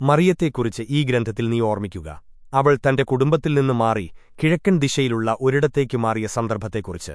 മറിയത്തെക്കുറിച്ച് ഈ ഗ്രന്ഥത്തിൽ നീ ഓർമ്മിക്കുക. അവൾ തന്റെ കുടുംബത്തിൽ നിന്ന് മാറി കിഴക്കൻ ദിശയിലുള്ള ഒരിടത്തേക്ക് മാറിയ സന്ദർഭത്തെക്കുറിച്ച്.